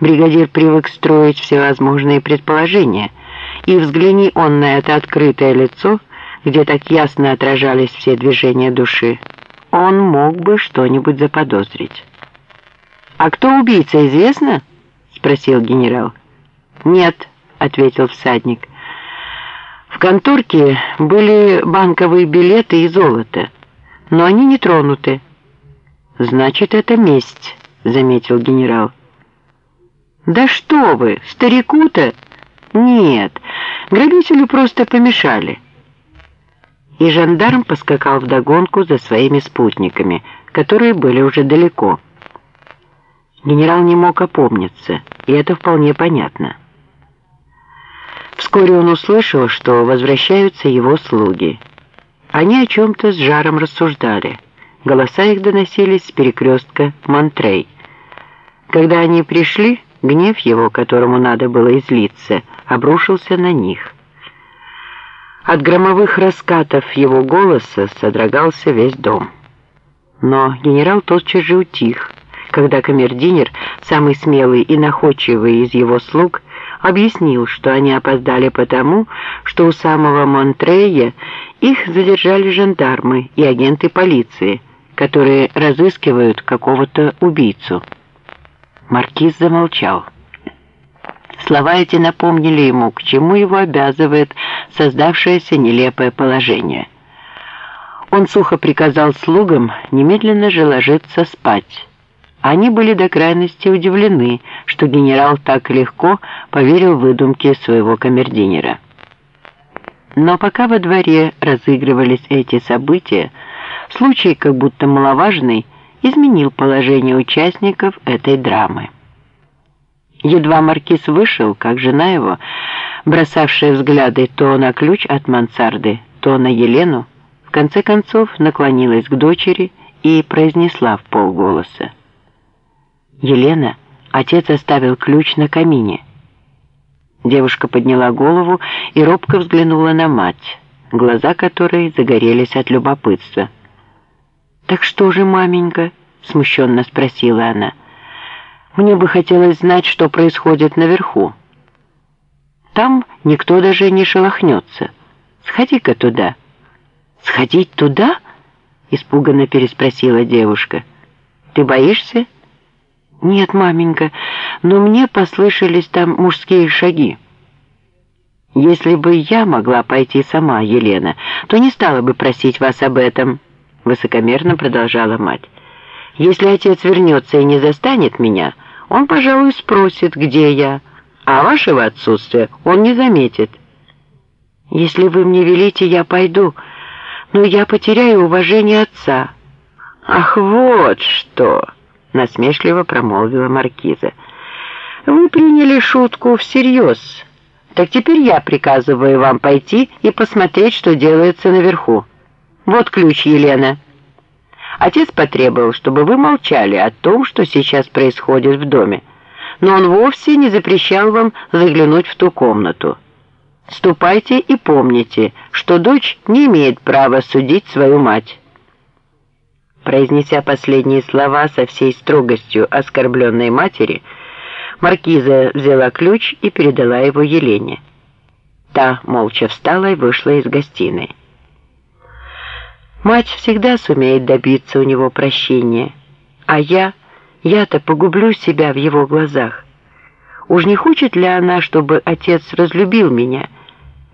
Бригадир привык строить всевозможные предположения, и взгляни он на это открытое лицо, где так ясно отражались все движения души, он мог бы что-нибудь заподозрить. «А кто убийца, известно?» — спросил генерал. «Нет», — ответил всадник. «В конторке были банковые билеты и золото, но они не тронуты». «Значит, это месть», — заметил генерал. «Да что вы, старику-то?» «Нет, грабителю просто помешали». И жандарм поскакал вдогонку за своими спутниками, которые были уже далеко. Генерал не мог опомниться, и это вполне понятно. Вскоре он услышал, что возвращаются его слуги. Они о чем-то с жаром рассуждали. Голоса их доносились с перекрестка Монтрей. Когда они пришли, гнев его, которому надо было излиться, обрушился на них. От громовых раскатов его голоса содрогался весь дом. Но генерал тотчас же утих, когда камердинер, самый смелый и находчивый из его слуг, объяснил, что они опоздали потому, что у самого Монтрея их задержали жандармы и агенты полиции, которые разыскивают какого-то убийцу. Маркиз замолчал. Слова эти напомнили ему, к чему его обязывает создавшееся нелепое положение. Он сухо приказал слугам немедленно же ложиться спать. Они были до крайности удивлены, что генерал так легко поверил выдумке своего камердинера. Но пока во дворе разыгрывались эти события, случай, как будто маловажный, изменил положение участников этой драмы. Едва маркиз вышел, как жена его, бросавшая взгляды то на ключ от мансарды, то на Елену, в конце концов наклонилась к дочери и произнесла в полголоса. «Елена, отец оставил ключ на камине». Девушка подняла голову и робко взглянула на мать, глаза которой загорелись от любопытства. «Так что же, маменька?» — смущенно спросила она. «Мне бы хотелось знать, что происходит наверху. Там никто даже не шелохнется. Сходи-ка туда». «Сходить туда?» — испуганно переспросила девушка. «Ты боишься?» «Нет, маменька, но мне послышались там мужские шаги». «Если бы я могла пойти сама, Елена, то не стала бы просить вас об этом», — высокомерно продолжала мать. «Если отец вернется и не застанет меня, он, пожалуй, спросит, где я, а вашего отсутствия он не заметит». «Если вы мне велите, я пойду, но я потеряю уважение отца». «Ах, вот что!» насмешливо промолвила маркиза. «Вы приняли шутку всерьез. Так теперь я приказываю вам пойти и посмотреть, что делается наверху. Вот ключ, Елена». Отец потребовал, чтобы вы молчали о том, что сейчас происходит в доме, но он вовсе не запрещал вам заглянуть в ту комнату. Ступайте и помните, что дочь не имеет права судить свою мать». Произнеся последние слова со всей строгостью оскорбленной матери, маркиза взяла ключ и передала его Елене. Та молча встала и вышла из гостиной. Мать всегда сумеет добиться у него прощения, а я, я-то погублю себя в его глазах. Уж не хочет ли она, чтобы отец разлюбил меня?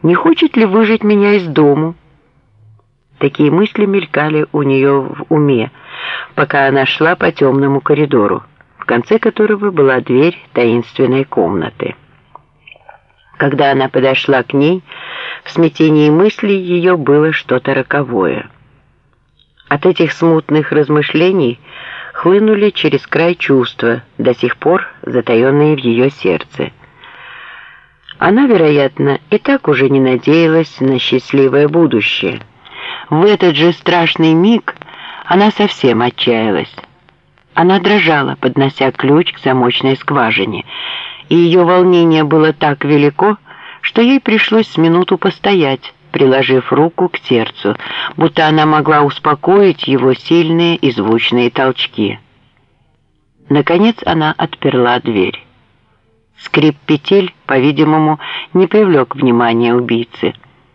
Не хочет ли выжить меня из дому?» Такие мысли мелькали у нее в уме, пока она шла по темному коридору, в конце которого была дверь таинственной комнаты. Когда она подошла к ней, в смятении мыслей ее было что-то роковое. От этих смутных размышлений хлынули через край чувства, до сих пор затаенные в ее сердце. Она, вероятно, и так уже не надеялась на счастливое будущее – в этот же страшный миг она совсем отчаялась. Она дрожала, поднося ключ к замочной скважине, и ее волнение было так велико, что ей пришлось с минуту постоять, приложив руку к сердцу, будто она могла успокоить его сильные и звучные толчки. Наконец она отперла дверь. Скрип петель, по-видимому, не привлек внимания убийцы.